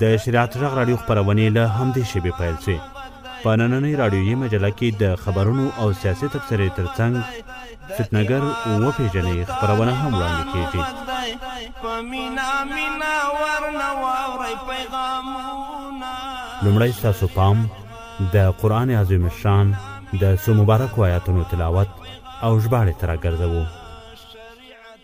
د شریعت غږ راډیو خپرونې له همدې شیبې پیل شوې په نننۍ راډیویي مجله کې د خبرونو او سیاسي تبصرې ترڅنګ فتنګر وپېژنې خپرونه هم وړاندې کېږي لومړی ستاسو پام د قرآن عظیم شان د څو مبارکو آیاتونو تلاوت او ژباړې ته راګرځوو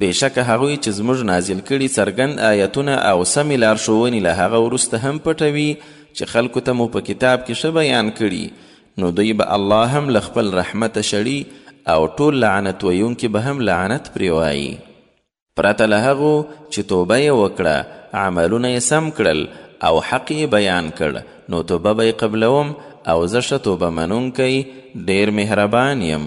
بېشکه هغوی چې زموږ نازل کړي څرګند آیتونه او سمې لارښوونې له هغه وروسته هم پټوي چې خلکو ته مو په کتاب کې ښه بیان کړي نو دوی به الله هم له خپل رحمته شړي او ټول لعنت ویونکي به هم لعنت پرې وایي پرته له هغو چې توبه یې وکړه عملونه یې سم کړل او حق یې بیان کړ نو توبه به یې قبلوم او زه ښه توبه منونکی ډېر مهربان یم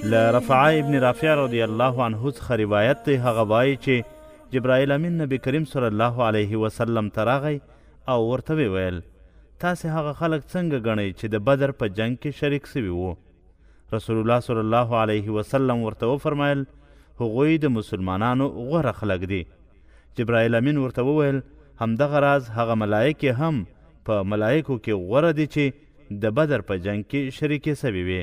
له رفعه ابن رافع رضی الله عنه څخه روایت دی هغه وایي چې جبرائیل امین نبی کریم صلی الله علیه وسلم ته راغی او ورته ویې ویل تاسې هغه خلک څنګه ګڼئ چې د بدر په جنګ کې شریک سوي وو رسول الله صلی الله علیه وسلم ورته وفرمایل هغوی د مسلمانانو غوره خلک دي جبرائیل امین ورته وویل همدغه راز هغه ملائک هم په ملائکو کې غوره دي چې د بدر په جنګ کې شریکې سوي وې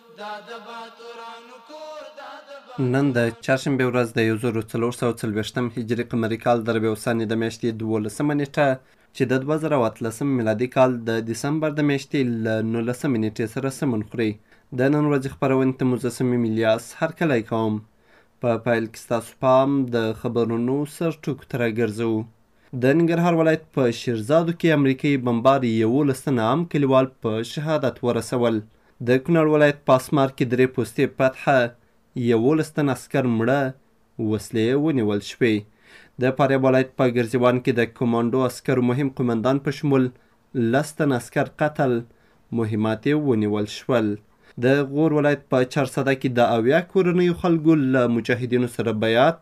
دا د باتورانو کور دا د باتورانو کور. نن د چهارشنبې ورځ د یو زر څلور سوه څلوېښتم هجري قمري کال د ربیع الثاني د میاشتې دوولسمه نېټه چې د دوه زره او اتلسم میلادي کال د دسمبر د میاشتې له نولسمې نېټې سره سمون خوري. د نن ورځې خپرونې ته مو زه صمیم الیاس هرکلی کوم. په پیل کې ستاسو پام د خبرونو سرټکو ته راګرځو. د ننګرهار ولایت په شیرزادو کې امریکې بمبار یولس تنه عام کلیوال په شهادت ورسول. د کونړ ولایت په اسمار کې درې پوستې فتحه یوولس تن عسکر مړه، وسلې یې ونیول شوې. د فاریاب ولایت په ګرزیوان کې د کمانډو عسکرو مهم قومندان په شمول لس تن عسکر قتل، مهمات یې ونیول شول. د غور ولایت په چارسده کې د اویا کورنیو خلکو له مجاهدینو سره بیعت،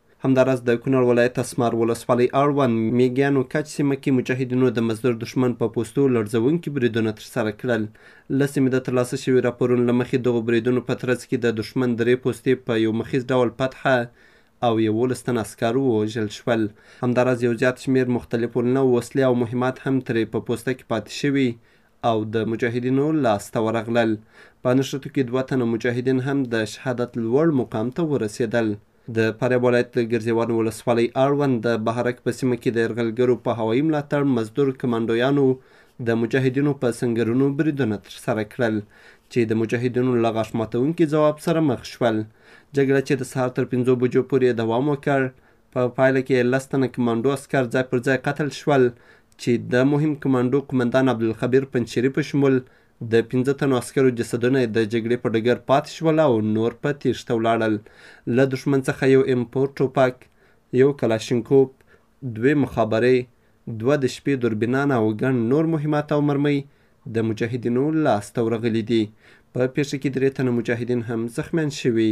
همداراز د کونړ ولایت اسمار ولسوالۍ اړوند میږیانو کچ سیمه کې مجاهدینو د مزدور دښمن په پوستو لړزوونکي بریدونه ترسره کړل. له سیمې د ترلاسه شوي راپورونو له مخې دغو بریدونو په ترڅ کې د دښمن درې پوستې په یو مخیز ډول فتحه او یوولس تنه عسکر ووژل شول. همداراز یو زیات شمېر مختلف النوع وسلې او مهمات هم ترې په پوسته کې پاتې شوي او د مجاهدینو لاس ته ورغلل. په نښتو کې دوه تنه مجاهدین هم د شهادت لوړ مقام ته ورسېدل. د فاریاب ولایت د ګرزیوان ولسوالۍ اړوند د بهارک په سیمه کې د یرغلګرو په هوایي ملاتړ مزدور کمانډویانو د مجاهدینو په سنګرونو بریدونه ترسره کړل چې د مجاهدینو له غاښ ماتونکي ځواب سره مخ شول جګړه چې د سهار تر پنځو بجو پورې دوام وکړ په پایله کې لس تنه کمانډو عسکر ځای پر ځای قتل شول چې د مهم کمانډو قومندان عبدالخبیر پنجشیري په شمول د پنځه تنو عسکرو جسدونه یې د جګړې په ډګر پاتې شول او نور په تیښته ولاړل. له دښمن څخه یو ایم فور ټوپک، یو کلاشینکوپ، دوې مخابرې، دوه د شپې دوربینان او ګڼ نور مهمات او مرمۍ د مجاهدینو لاس ته ورغلي دي. په پېښه کې درې تنه مجاهدین هم زخمیان شوي.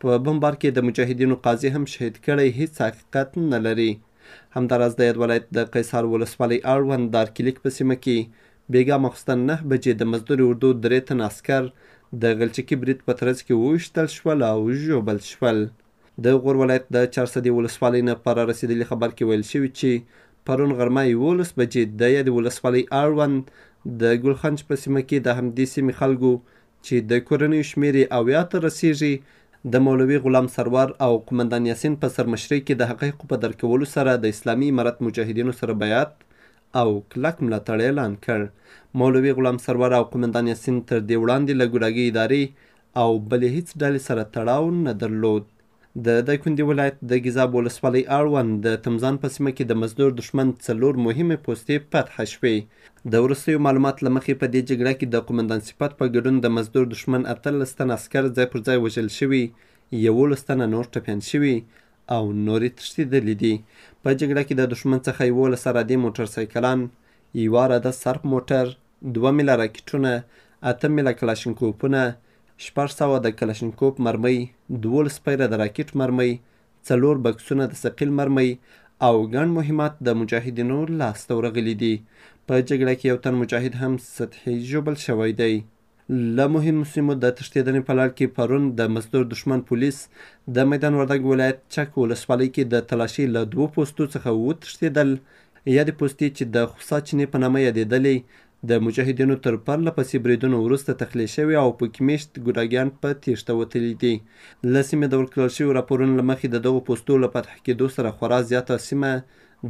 په بمبار کې د مجاهدینو قاضي هم شهید کړی هیڅ حقیقت نه لري. همداراز د یاد ولایت د قیصار ولسوالۍ اړوند دارکلیک په سیمه کې بېګا ماخوستن نهه بجې د مزدورې اردو درې تنه عسکر د غلچکي برید په ترڅ کې وویشتل شول او ژوبل شول. د غور ولایت د چارسدې ولسوالۍ نه په رارسېدلي خبر کې ویل شوي چې پرون غرمه یوولس بجې د یادې ولسوالۍ اړوند د ګلخنج په سیمه کې د همدې سیمې خلکو چې د کورنیو شمېر یې اویا ته رسېږي، د مولوي غلام سرور او قومندان یاسین په سرمشرۍ کې د حقایقو په درک کولو سره د اسلامي امارت مجاهدینو سره بیعت او کلک ملاتړ اعلان کړ. مولوي غلام سرور او قومندان یاسین تر دې وړاندې له ګوډاګي ادارې او بلې هېڅ ډلې سره تړاو نه درلود. د دایکندي ولایت د ګیزاب ولسوالۍ اړوند د تمزان په سیمه کې د مزدور دښمن څلور مهمې پوستې فتح شوې. د وروستیو معلومات له مخې په دې جګړه کې د قومندان صفت په ګډون د مزدور دښمن اتلس تنه عسکر ځای پر ځای وژل شوي، یوولس تنه نور ټپیان شوي او نور یې تښتېدلي دي. په جګړه کې د دښمن څخه یوولس عرادې موټر سایکلان، یوه عراده سرپ موټر، دوه میله راکټونه، اته میله کلاشینکوپونه، شپږ سوه د کلاشینکوپ مرمۍ، دوولس پیره د راکټ مرمۍ، څلور بکسونه د ثقیل مرمۍ او ګڼ مهمات د مجاهدینو لاس ته ورغلي دي. په جګړه کې یو تن مجاهد هم سطحي ژوبل شوی دی. له مهمو سیمو د تښتېدنې په لړ کې پرون د مزدور دښمن پولیس د میدان وردګو ولایت چک ولسوالۍ کې د تلاشۍ له دوو پوستو څخه وتښتېدل یادې پوستې چې د خوسا چینې په نامه یادېدلې، د مجاهدینو تر پرله پسې بریدونو وروسته تخلیه شوې او پکې مېشت ګوډاګیان په تېښته وتلي دي. له سیمې د ورکړل شویو راپورونو له مخې د دغو پوستو له فتح کېدو سره خورا زیاته سیمه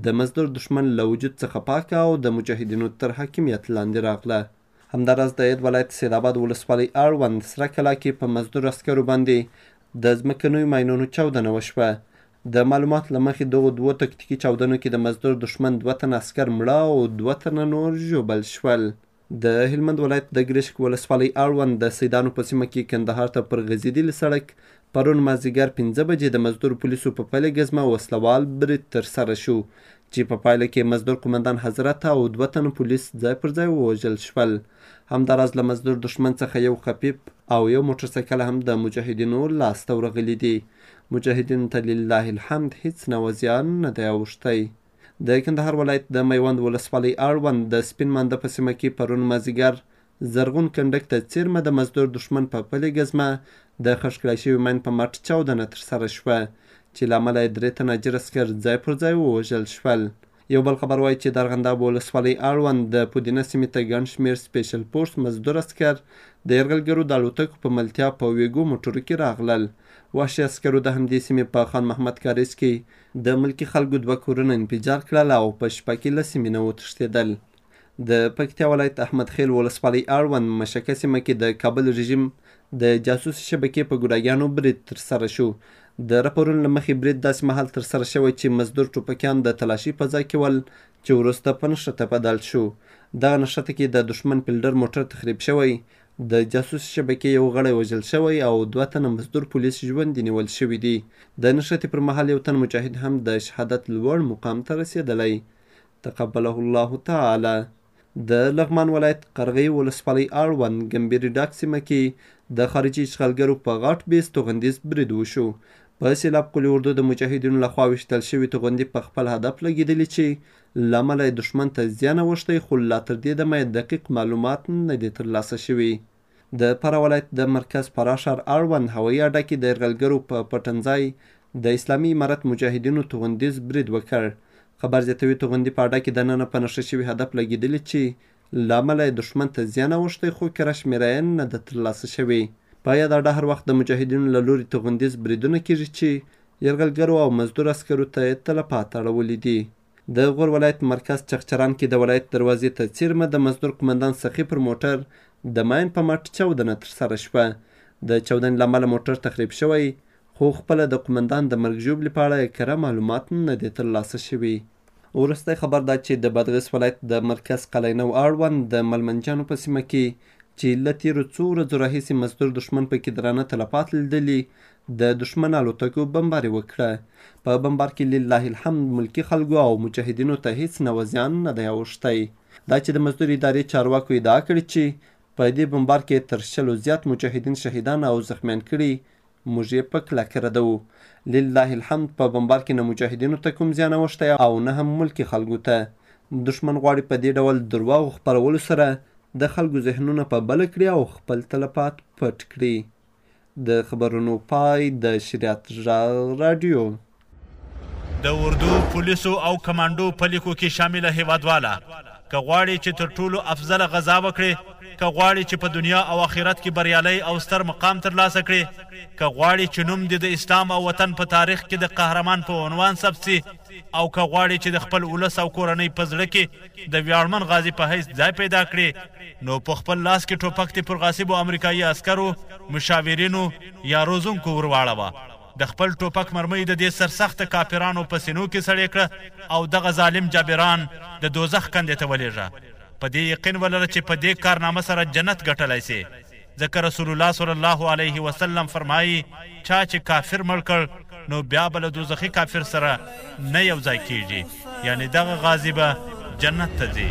د مزدور دښمن له وجود څخه پاکه او د مجاهدینو تر حاکمیت لاندې راغله. همداراز د ياد ولايت سيد اباد ولسوالۍ اړوند سره کلا کې په مزدور عسکرو باندې د ځمکنيو ماينونو چاودنه وشوه. د معلومات له مخې دغو دوو تکتيکي چاودنو کې د مزدور دښمن دوه تنه عسکر مړه او دوه تنه نور ژوبل شول. د هلمند ولايت د ګرشک ولسوالۍ اړوند د سيدانو په سيمه کې کندهار ته پر غزيدلي سړک پرون مازدیګر پنځه بجې د مزدور پولیسو په پلې ګزمه وسله وال برید ترسره شو چې په پایله کې مزدور قومندان حضرت او دوه تنه پولیس ځای پر ځای ووژل شول. همداراز له مزدور دښمن څخه یو خفیف او یو موټرسایکل هم د مجاهدینو لاس ته ورغلي دي. مجاهدینو ته لله الحمد هیڅ نوع زیان نه دی اوښتی. د کندهار ولایت د میوند ولسوالۍ اړوند د سپین مانده په سیمه کې پرون مازیګر زرغون کنډک ته څېرمه د مزدور دښمن په پلې ګزمه د خښ کړای شوي ماین په مټ چاودنه ترسره شوه چې له امله یې درې تنه اجیر عسکر ځای پر ځای ووژل شول. یو بل خبر وايي چې د ارغنداب ولسوالۍ اړوند د پودینه سیمې ته ګڼ شمېر سپېشل فورس مزدور عسکر د یرغلګرو د الوتکو په ملتیا په ویګو موټرو کې راغلل. وحشي عسکرو د همدې سیمې په خان محمد کارېز کې د ملکي خلکو دوه کورونه انفجار کړل او په شپه کې له سیمې نه وتښتېدل. د پکتیا ولایت احمد خیل ولسوالۍ اړوند مشکه سیمه کې د کابل رژیم د جاسوسي شبکې په ګوډاګیانو برید ترسره شو د راپورونو له مخې برید داسې مهال ترسره شوی چې مزدور ټوپکیان د تلاشۍ په ځای کې ول چې وروسته په نښته بدل شو دغه نښته کې د دښمن پلډر موټر تخریب شوی د جاسوسي شبکې یو غړی وژل شوی او دوه تنه مزدور پولیس ژوندي نیول شوي دي د نښتې پر مهال یو تن مجاهد هم د شهادت لوړ مقام ته رسېدلی تقبله الله تعالی د لغمان ولایت قرغې ولسوالۍ اړوند ګمبیري ډاک سیمه کې د خارجي اشغالګرو په غاټ بیس توغندیز برید وشو. په سیلاب قلي اردو د مجاهدینو لخوا ویشتل شوي توغندي په خپل هدف لګېدلي چې له امله یې دښمن ته زیان اوښتی خو لا تر دې دمه یې دقیق معلومات نه دي ترلاسه شوي. د فراه ولایت د مرکز فراه ښار اړوند هوایي اډه کې د یرغلګرو په پټنځای د اسلامي امارت مجاهدینو توغندیز برید وکړ. خبر زیاتوي، توغندي په اډه کې دننه په نښه شوي هدف لګېدلي چې له امله یې دښمن ته زیان اوښتی خو کره شمېره یې نه ده ترلاسه شوې. په یاده اډه هر وخت د مجاهدینو له لوري توغندیز بریدونه کېږي چې یرغلګرو او مزدور عسکرو ته یې تلفات اړولي دي. د غور ولایت مرکز چغچران کې د ولایت دروازې ته څیرمه د مزدور قومندان سخي پر موټر د ماین په مټ چاودنه ترسره شوه. د چاودنې له امله موټر تخریب شوی، خو خپله د قومندان د مرګ ژوبلې په اړه کره معلومات نه دې ترلاسه شوي. وروستی خبر دا چې د بادغیس ولایت د مرکز قلعینو اړوند د ملمنجانو په سیمه کې چې له تیرو څو ورځو راهیسې مزدور دښمن پکې درانه تلفات لیدلي، د دښمن الوتکو بمباري وکړه. په بمبار کې لله الحمد ملکي خلکو او مجاهدینو ته هیڅ نوع زیان نه دی اوښتی. دا چې د مزدور ادارې چارواکو ادعا کړې چې په دې بمبار کې تر شلو زیات مجاهدین شهیدان او زخمیان کړي، موږ یې په کلکه ردوو. لله الحمد په بمبار کې نه مجاهدینو ته کوم زیان اوښتی او نه هم ملکي خلکو ته. دښمن غواړي په دې ډول درواغو خپرولو سره د خلکو ذهنونه په بله کړي او خپل تلفات پټ کړي. د خبرونو پای د شریعت غږ راډیو. د اردو، پولیسو او کمانډو په لیکو کې شامله هیوادواله! که غواړې چې تر ټولو افضله غذا وکړې، که غواړې چې په دنیا او اخرت کې بریالی او ستر مقام تر لاسه کړې، که غواړې چې نوم دې د اسلام او وطن په تاریخ کې د قهرمان په عنوان ثبت شي او که غواړې چې د خپل ولس او کورنۍ په زړه کې د ویاړمن غازي په حیث ځای پیدا کړې نو په خپل لاس کې ټوپک دې پر غاصبو امریکایي عسکرو، مشاورینو یا روزونکو ور واړوه، د خپل ټوپک مرمۍ د دې سرسخت کافرانو په سینو کې سړې کړه او دغه ظالم جابران د دوزخ کندې ته ولېږه. په دې یقین ولره چې په دې کارنامه سره جنت ګټلای شې. ځکه رسول الله صلی الله علیه وسلم فرمايي، چا چې کافر مړ کړ نو بیا به له دوزخي کافر سره نه یو ځای کېږي، یعنې دغه غازي به جنت ته ځي.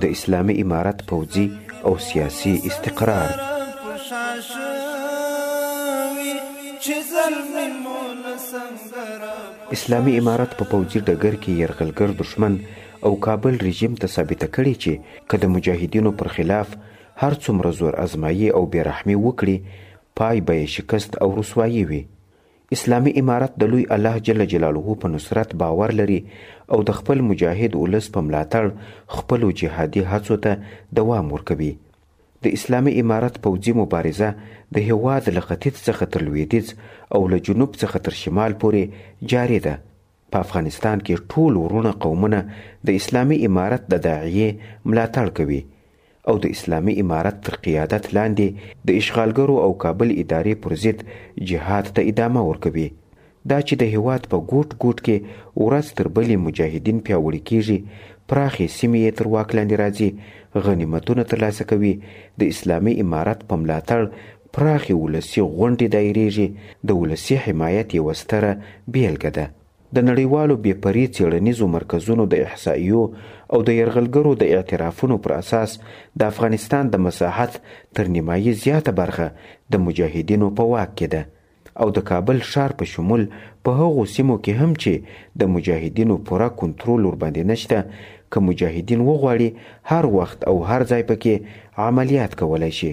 د اسلامي امارت پوځي او سیاسي استقرار. اسلامي امارت په پوځي ډګر کې یرغلګر دښمن او کابل رژیم ته ثابته کړې چې که د مجاهدینو پر خلاف هر څومره زور ازمایي او بې رحمي وکړي پای به یې شکست او رسوایي وي. اسلامي امارت د لوی الله جل جلاله په نصرت باور لري او د خپل مجاهد ولس په ملاتړ خپلو جهادي هڅو ته دوام ورکوي. د اسلامي امارت پوځي مبارزه د هېواد له ختیځ څخه تر لوېدیځ او له جنوب څخه تر شمال پورې جاري ده. په افغانستان کې ټول ورونه قومونه د اسلامي امارت د داعیې ملاتړ کوي او د اسلامي امارت تر قیادت لاندې د اشغالګرو او کابل ادارې پر ضد جهاد ته ادامه ورکوي دا چې د هیواد په ګوټ ګوټ کې ورځ تر بلې مجاهدین پیاوړي کیږي پراخې سیمې یې تر واک لاندې راځي غنیمتونه ترلاسه کوي د اسلامي امارت په ملاتړ پراخې ولسي غونډې دایریږي د ولسي حمایت یوه ستره بېلګه ده. د نړیوالو بې پرې څېړنیزو مرکزونو د احصائیو او د یرغلګرو د اعترافونو پر اساس د افغانستان د مساحت تر نیمایي زیاته برخه د مجاهدینو په واک کې ده او د کابل ښار په شمول په هغو سیمو کې هم چې د مجاهدینو پوره کنترول ورباندې نشته که مجاهدین وغواړي هر وخت او هر ځای پکې عملیات کولای شي.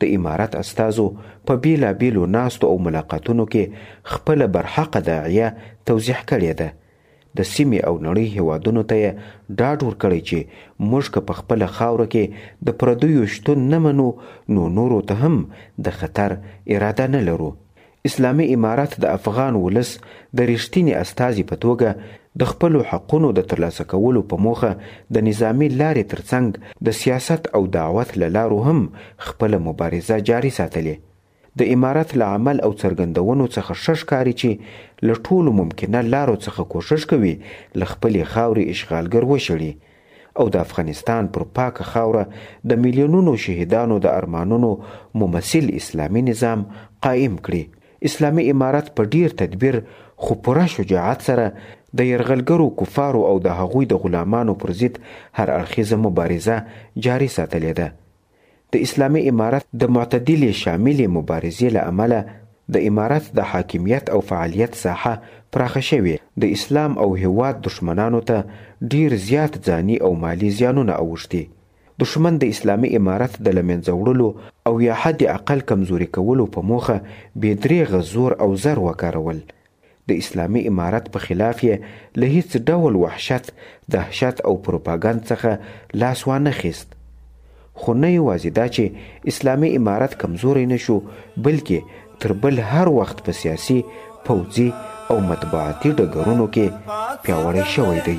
د امارت استازو په بیلا بیلو ناستو او ملاقاتونو کې خپله برحقه داعیه توضیح کړې ده. د سیمې او نړۍ هیوادونو ته یې ډاډ ورکړی چې موږ که په خپله خاوره کې د پردیو شتون نه منو نو نورو ته هم د خطر اراده نه لرو. اسلامي امارت د افغان ولس د رښتیني استازي په توګه د خپلو حقونو د ترلاسه کولو په موخه د نظامي لارې ترڅنګ د سیاست او دعوت له لارو هم خپله مبارزه جاري ساتلې. د امارت له عمل او څرګندونو څخه ښه ښکاري چې له ټولو ممکنه لارو څخه کوښښ کوي له خپلې خاورې اشغالګر وشړي. او د افغانستان پر پاکه خاوره د میلیونونو شهیدانو د ارمانونو ممثل اسلامي نظام قایم کړي. اسلامي امارت په ډیر تدبیر خو پوره شجاعت سره د یرغلګرو کفارو او د هغوی د غلامانو پر ضد هر اړخیزه مبارزه جاري ساتلې ده. د اسلامي امارت د معتدلې شاملې مبارزې له امله د امارت د حاکمیت او فعالیت ساحه پراخه شوې، د اسلام او هېواد دښمنانو ته ډېر زیات ځاني او مالي زیانونه اوښتي. دښمن د اسلامي امارت د له منځه وړلو او یا حد اقل کمزوري کولو په موخه بې درېغه زور او زر وکارول د اسلامي امارت په خلاف یې له هیڅ ډول وحشت، دهشت او پروپاګند څخه لاس وانه خیست. خو نه یوازې دا چې اسلامي امارت کمزوری نه شو، بلکې تر بل هر وخت په سیاسي، پوځي او مطبوعاتي ډګرونو کې پیاوړی شوی دی.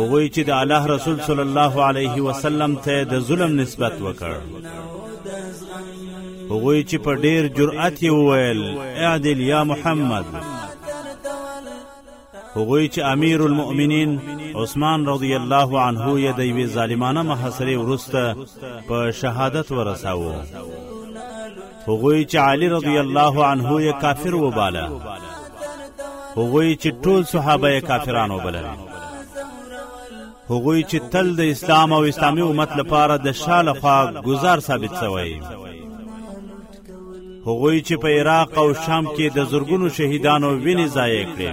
هغوی چې د الله رسول صلی الله علیه وسلم ته د ظلم نسبت وکړ هغوی چې په ډیر جرأت یې وویل اعدل یا محمد هغوی چې امیر المؤمنین عثمان رضی الله عنه یې د یوې ظالمانه محاصرې وروسته په شهادت ورساوه هغوی چې علی رضی الله عنه یې کافر وباله هغوی چې ټول صحابه یې کافران وبلل هغوی چې تل د اسلام او اسلامي امت لپاره د شاله خوا گزار ثابت شوی هغوی چې په عراق او شام کې د زرګونو شهیدانو وینې ضایع کړې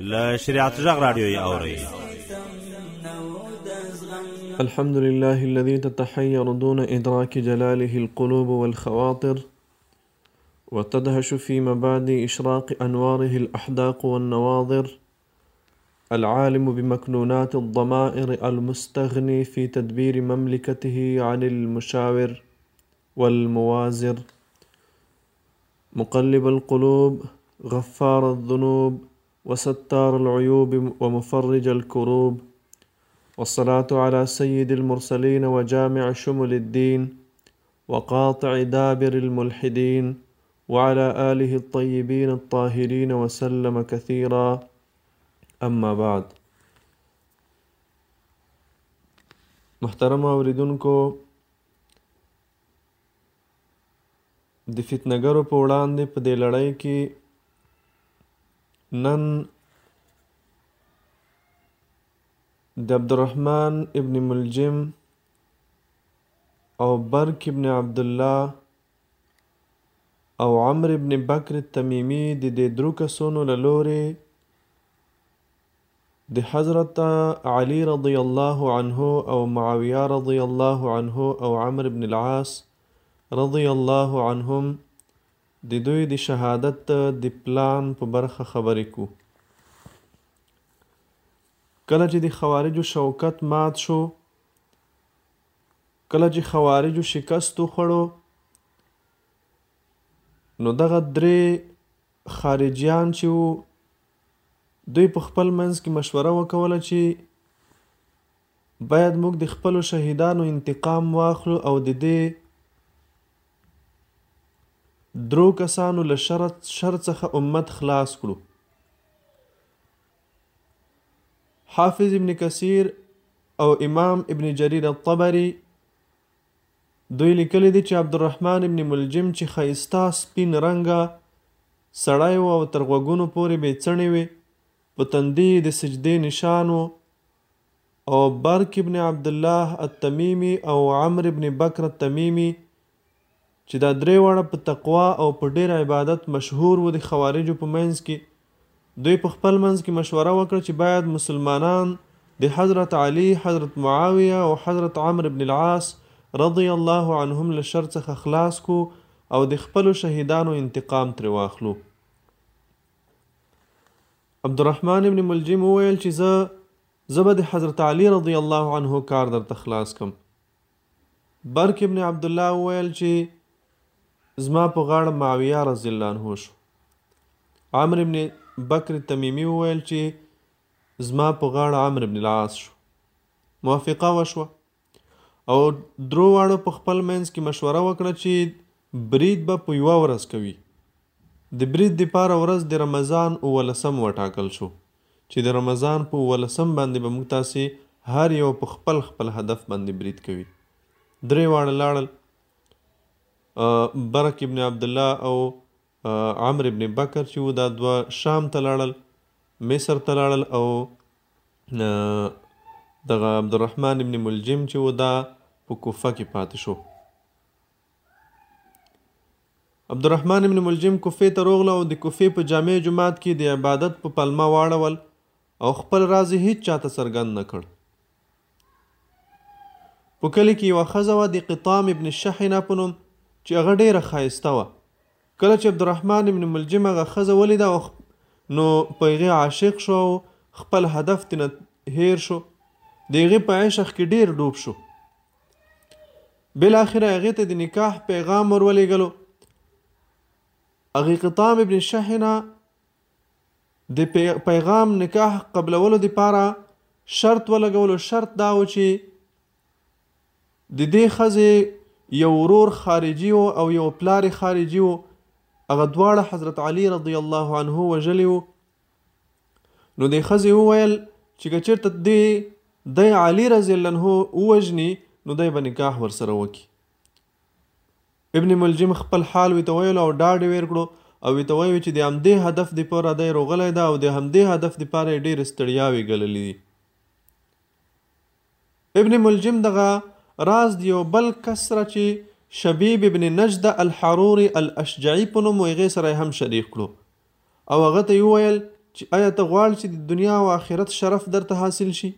ل شریعت جغ رادیو اوري الحمد لله الذي تتحير دون إدراك جلاله القلوب والخواطر وتدهش في مبادئ إشراق أنواره الأحداق والنواظر العالم بمكنونات الضمائر المستغني في تدبير مملكته عن المشاور والموازر مقلب القلوب غفار الذنوب وستار العيوب ومفرج الكروب والصلاة على سيد المرسلين وجامع شمل الدين وقاطع دابر الملحدين وعلى آله الطيبين الطاهرين وسلم كثيرا اما بعد محترم اوریدونکو د فتنه ګرو په وړاندې په دې لړۍ کې نن د عبدالرحمن ابن ملجم او برک ابن عبدالله او عمر ابن بکر تمیمی د دې درو کسونو له لورې د حضرت علی رضی الله عنه او معاویه رضی الله عنه او عمرو بن العاص رضی الله عنهم د دوی د شهادت د پلان په برخه خبرې کو کله چې د خوارجو شوکت مات شو کله چې خوارجو شکست وخوړو نو دغه درې خارجیان چې وو دوی په خپل منځ کې مشوره وکوله چې باید موږ د خپلو شهیدانو انتقام واخلو او د دې درو کسانو له شر څخه امت خلاص کړو حافظ ابن کثیر او امام ابن جریر الطبری دوی لیکلي دي چې عبدالرحمن ابن ملجم چې ښایسته سپین رنګه سړی و او تر غوږونو پورې بې څڼې وې، په تندي یې د سجدې نشان و او برک ابن عبدالله التمیمي او عمرو ابن بکر التمیمي چې دا درې واړه په تقوا او په ډېر عبادت مشهور وو د خوارجو په منځ کې، دوی په خپل منځ کې مشوره وکړه چې باید مسلمانان د حضرت علي، حضرت معاویه او حضرت عمرو بن العاص رضی الله عنهم له شر څخه خلاص کړو او د خپلو شهیدانو انتقام ترې واخلو. عبدالرحمن بن ملجم وویل چې زه زه به د حضرت علي رضی الله عنه کار درته خلاص کړم. برک بن عبدالله وویل چې زما په غاړه معاویه رضی الله عنه شو عمر بن بکر تمیمی وویل چې زما په غاړه عمر بن العاص شو موافقه وشوه او درو واړو په خپل منځ کې مشوره وکړه چې برید به په یوه ورځ کوي د برید دپاره ورځ د رمضان اوولسم وټاکل شو چې د رمضان په اوولسم باندې به موږ تاسې هر یو په خپل خپل هدف باندې برید کوي درې واړه لاړل برک ابن عبدالله او عمر ابن بکر چې و دا دوه شام ته لاړل مصر ته لاړل او دغه عبدالرحمن ابن ملجم چې و دا په کوفه کې پاتې شو عبدالرحمن ابن ملجم کوفې ته روغله او د کوفې په جامع جماعت کې د عبادت په پلمه واړول او خپل راز یې هیڅ چاته څرګند نه کړ په کلي کې یوه ښځه وه د قطام ابن شحنه په نوم چې هغه ډېره ښایسته وه کله چې عبدالرحمن ابن ملجم هغه ښځه ولیده او نو په هغې عاشق شو او خپل هدف ترې هیر شو د هغې په عشق کې ډېر ډوب شو بالاخره هغې ته د نکاح پیغام ورولېږلو اغیقطام ابن شحنه د پیغام نکاح قبلولو د پاره شرط ولګولو شرط دا و چې د دې خزه یو ورور خارجي او او یو پلار خارجي او هغه دواړه حضرت علي رضی الله عنه وجلی او نو دې ښځې وویل چې که چېرته دې دی علي رضی الله عنه ووژني نو دی به نکاح ورسره وکړي ابن ملجم خپل حال ویته ویل او ډاډ ویر کړو او ویته ویل چې د همدې هدف د پوره دی روغلی ده او د همدې هدف د پاره ډېر ستړیاوې ګللې دي ابن ملجم دغه راز دی یو بل کس را چې شبیب ابن نجد الحروري الاشجعي په نوم هغې سره هم شریک کړو او هغه ته یې وویل چې ایا ته غواړې چې د دنیا او آخرت شرف درته حاصل شي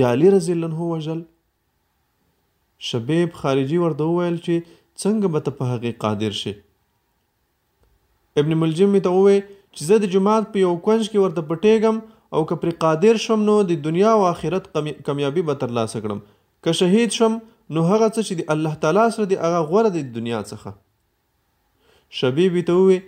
د علی رضی الله عنه وجل شبیب خارجي ورته وویل چې څنګه به ته په هغې قادر شې ابن ملجم ته وویل چې زه د جماعت په یو کونج کې ورته پټېږم او که پرې قادر شم نو د دنیا او آخرت کامیابي به ترلاسه کړم که شهید شم نو هغه څه چې د الله تعالی سره دی هغه غوره دی د دنیا څخه شبیبی ته ووې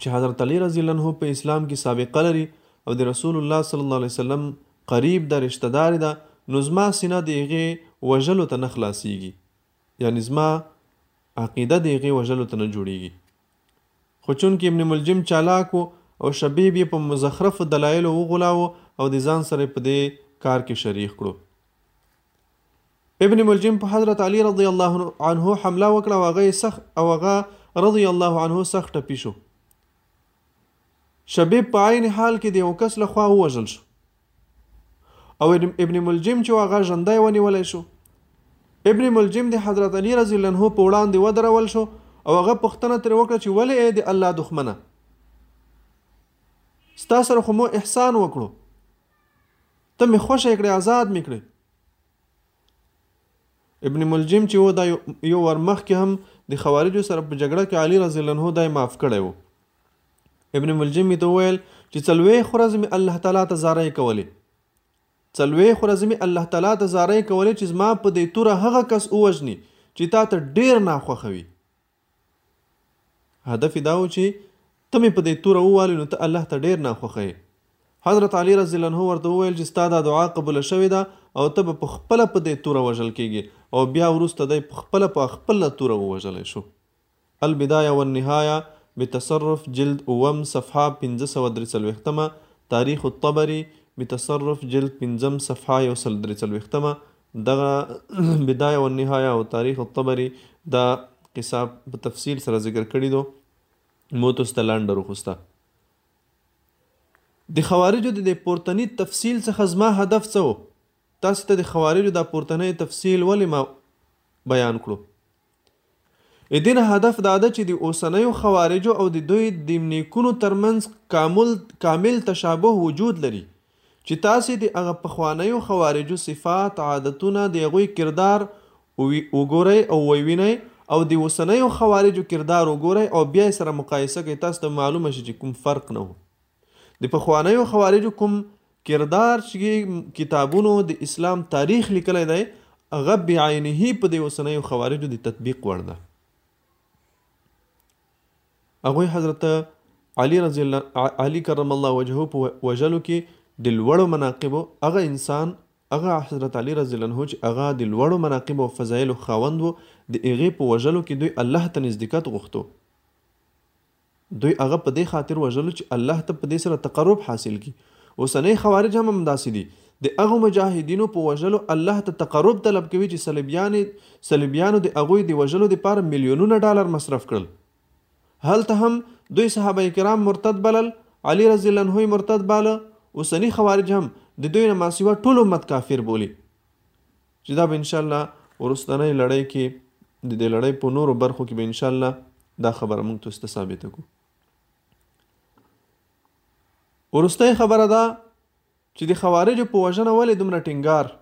چې حضرت علی رضی الله عنه په اسلام کې سابقه لري او د رسول الله صلی الله علیه وسلم قریب ده رشته دار ده نو زما سینه د هغه وژلو ته نه خلاصیږي یعنی زما عقیده د هغه وژلو ته نه جوړیږي خو چونکې ابن ملجم چالاک وو او شبیب یې په مزخرفو دلایلو وغولاوه او د ځان سره په دې کار کې شریک کړو ابن ملجم په حضرت علی رضی الله عنه حمله وکړه او هغه سخ او هغه رضی الله عنه سخ ټپی شو شبیب په عین حال کې د یو کس له خوا ووژل شو او ابن ملجم چې هغه ژوندی ونیول شو ابن ملجم د حضرت علی رضی الله عنه په وړاندې ودرول شو او هغه پښتنه تر وکړه چې ولې د الله دښمنه ستا سره خو مو احسان وکړو ته مې خوشې کړې آزاد مې کړې ابن ملجم چې و دا یو ور مخکې هم د خوارجو سره په جګړه کې علي رضی الله عنه دای معاف کړی و ابن ملجم ته ویل چې څلوې خورز می الله تعالی ته زارې کولې څلوې خورز می الله تعالی ته زارې کولې چې ما په دې توره هغه کس اوجني چې تا ته ډیر ناخوخوي هدف یې دا و چې ته مې په دې توره ووالې نو ته الله ته ډېر ناخوښه یې. حضرت علي رضي الله عنه ورته وویل چې ستا دا دعا قبوله شوې ده او ته به په خپله په دې توره وژل کېږې او بیا وروسته دی په خپله په خپله توره ووژلی شو. البدایه والنهایه، بتصرف، جلد اووم، صفحه پنځه سوه درې څلوېښتمه، تاریخ الطبري، بتصرف، جلد پنځم، صفحه یو سل درې څلوېښتمه، دغه بدايه و نهايه او تاريخ الطبري دا قصه په تفصيل سره ذکر کړي دو مو تاسو ته لانډه روخسته د خوارجو د پورتني تفصيل څخه زما هدف څه و تاسو ته د خوارجو دا پورتنی تفصيل ولې ما بیان کړو ددین هدف داده چې د اوسنیو خوارجو او د دوی د نیکونو تر منځ کامل تشابه وجود لري چې تاسې د هغه پخوانیو خوارجو صفات، عادتونه، د هغوی کردار وګورئ او ویې وینئ او د اوسنیو خوارجو کردار وګورئ او بیا یې سره مقایسه کړئ تاسو ته به معلومه شي چې کوم فرق نه وو. د پخوانیو خوارجو کوم کردار چی کتابونو د اسلام تاریخ لیکلی دی هغه بعینه په دی اوسنیو خوارجو د تطبیق وړ ده هغوی حضرت علی رضی الله علی کرم الله وجهه په وجلو کې د لوړو مناقبو هغه انسان هغه حضرت علی رضی الله عنه چې هغه د لوړو مناقب او فضایل خوند وو د هغه په وجلو کې دوی الله ته نزدېکت غوښتو دوی هغه په دې خاطر وژلو چې الله ته په دې سره تقرب حاصل کړي. اوسنۍ خوارج هم همداسې دي. د هغو مجاهدینو په وژلو الله ته تقرب طلب کوي چې صلیبیانې صلیبیانو د هغوی د وژلو لپاره میلیونونه ډالر مصرف کړل. هلته هم دوی صحابه کرام مرتد بلل، علي رضی الله عنه یې مرتد باله، اوسني خوارج هم د دوی نه ماسوا ټول امت کافر بولي. چې دا به ان شاء الله وروستنۍ لړۍ کې د دې لړۍ په نورو برخو کې به ان شاء الله دا خبره موږ تاسو ته ثابته کو ورسته خبره ده چې د خوارجو په وژنه ولې دومره ټینګار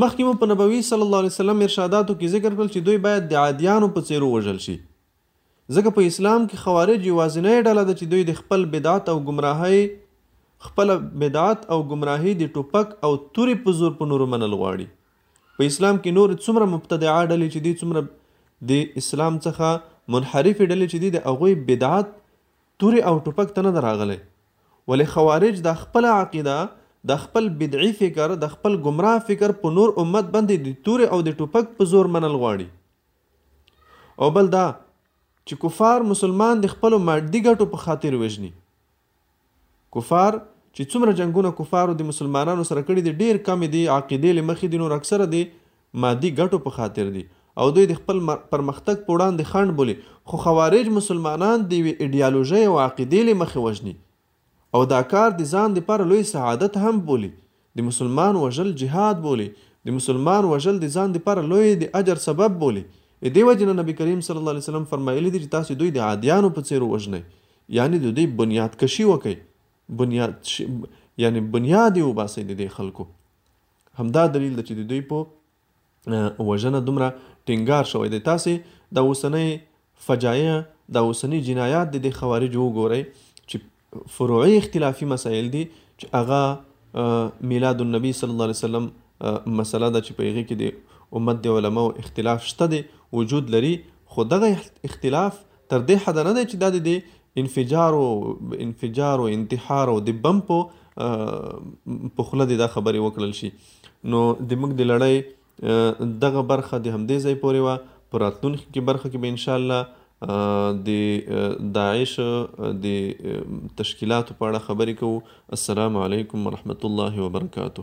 مخکې مو په نبوي صلی الله علیه وسلم ارشاداتو کې ذکر کړل چې دوی باید د عادیانو په څیر وژل شي ځکه په اسلام کې خوارج یوازینۍ ډله ده چې دوی د خپل بدعت او ګمراهۍ خپل بدعت او ګمراهي د ټوپک او تورې په زور په نورو منل غواړي. په اسلام کې نورې څومره مبتدعه ډلې چې دي څومره د اسلام څخه منحرفې ډلې چې دي د هغوی بدعت تورې او ټوپک ته نه ده راغلی ولې خوارج دا خپله عقیده د خپل بدعي فکر د خپل ګمراه فکر په نور امت باندې د تورې او د ټوپک په زور منل غواړي. او بل دا چې کفار مسلمان د خپلو مادي ګټو په خاطر وژني کفار چې څومره جنگونه کفارو د مسلمانانو سره کړي دي ډیر کم دي عقیدې له مخې دي نور اکثره دي مادي ګټو په خاطر دي او دوی د خپل پرمختګ په وړاندې خنډ بولي خو خوارج مسلمانان د یوې ایډیالوژۍ او عقیدې له مخې وژني او دا کار د ځان دپاره لوی سعادت هم بولي د مسلمان وژل جهاد بولي د مسلمان وژل د ځان دپاره لوی د اجر سبب بولي د دې وجې نه نبي کريم صلی الله عليه وسلم فرمايلي دي چې تاسو دوی د عاديانو په څېر ووژنئ يعنې د دوی بنياد کشي وکړئ بنياد يعنې بنياد يې وباسئ د دې خلکو همدا دليل ده چې د دوی په وژنه دومره ټینګار شوی دی تاسې دا اوسنۍ فجایع دا اوسنی جنایات د دې خوارجو وګورئ چې فروعي اختلافي مسایل دي چې هغه میلاد النبی صلی الله علیه وسلم مسله ده چې په هغه کې د امت د علماو اختلاف شته دی وجود لري خو دغه اختلاف تر دې حد نه دی چې دا د انفجار او انفجار او انتحار او د بم په په خوله د خبرې وکړل شي نو د موږ د لړۍ دغه برخه د همدې ځای پورې وه په راتلونکي کې برخه کې به ان شاء الله د داعش د تشکیلاتو په اړه خبرې کوو السلام علیکم ورحمت الله وبرکاته